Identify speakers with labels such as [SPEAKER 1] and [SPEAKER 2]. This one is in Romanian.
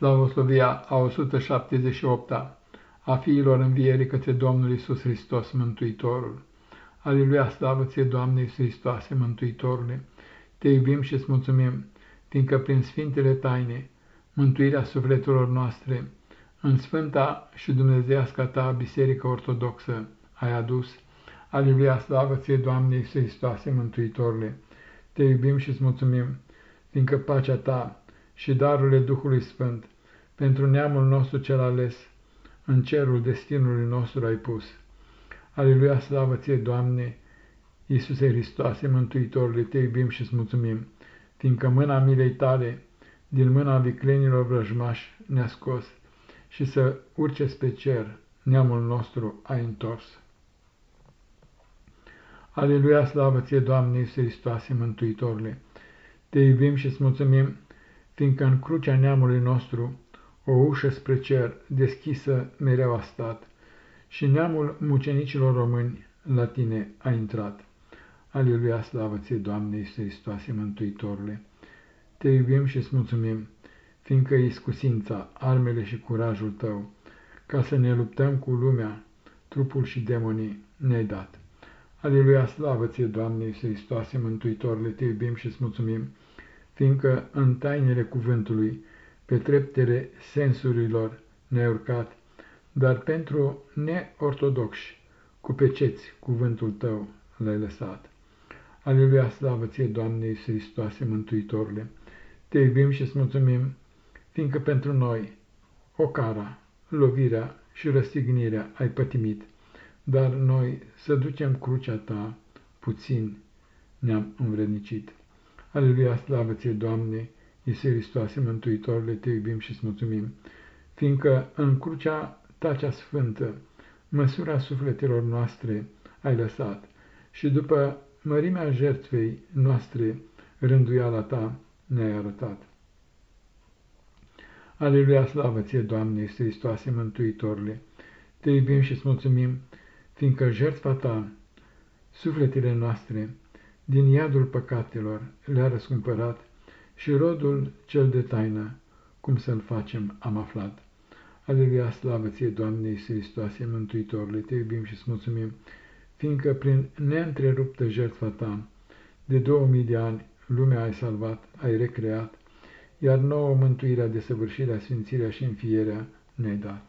[SPEAKER 1] Slavoslovia a 178-a a fiilor învierii către Domnul Isus Hristos, Mântuitorul. Aleluia, slavă ție, Doamne Iisus Hristoase, Mântuitorule! Te iubim și îți mulțumim, fiindcă prin Sfintele Taine, mântuirea sufletelor noastre, în Sfânta și Dumnezeiasca ta Biserică Ortodoxă ai adus. Aleluia, slavă ție, Doamne Iisus Hristoase, Mântuitorule! Te iubim și îți mulțumim, fiindcă pacea ta și darurile Duhului Sfânt, pentru neamul nostru cel ales, în cerul destinului nostru ai pus. Aleluia, slavă ție, Doamne, Iisuse Hristoase, Mântuitorule, te iubim și îți mulțumim, fiindcă mâna milei tale, din mâna viclenilor vrăjmași, ne-a scos și să urce pe cer, neamul nostru ai întors. Aleluia, slavă ție, Doamne, Iisuse Hristoase, Mântuitorule, te iubim și îți mulțumim, fiindcă în crucea neamului nostru o ușă spre cer deschisă mereu a stat și neamul mucenicilor români la tine a intrat. Aleluia, slavă ție, Doamne Iisuse Hristoase, Mântuitorule! Te iubim și îți mulțumim, fiindcă iscusința, armele și curajul tău, ca să ne luptăm cu lumea, trupul și demonii ne-ai dat. Aleluia, slavă ție, Doamne Iisuse Hristoase, Mântuitorule, te iubim și îți mulțumim, fiindcă în tainele cuvântului, pe treptele sensurilor ne-ai urcat, dar pentru neortodoxi, cu peceți cuvântul tău l-ai lăsat. Aleluia, slavă ție, Doamne Iisus Hristoase, Mântuitorule! Te iubim și îți mulțumim, fiindcă pentru noi ocara, lovirea și răstignirea ai pătimit, dar noi să ducem crucea ta, puțin ne-am învrednicit. Aleluia, slavă ție, Doamne, Iisus Hristoase, Mântuitorule, te iubim și îți mulțumim, fiindcă în crucea ta cea sfântă, măsura sufletelor noastre ai lăsat și după mărimea jertfei noastre, rânduiala ta ne-ai arătat. Aleluia, slavă ție, Doamne, Iisus Hristoase, Mântuitorule, te iubim și îți mulțumim, fiindcă jertfa ta, sufletele noastre, din iadul păcatelor le-a răscumpărat și rodul cel de taină, cum să-l facem, am aflat. Aleluia, slavă ție, Doamne Iisus Hristoase, Mântuitorule, te iubim și îți mulțumim, fiindcă prin neîntreruptă jertfa ta, de două mii de ani, lumea ai salvat, ai recreat, iar nouă mântuirea, desăvârșirea, sfințirea și înfierea ne-ai dat.